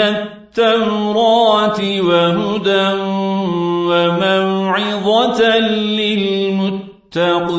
التوراة وهدى وموعظة للمتقين.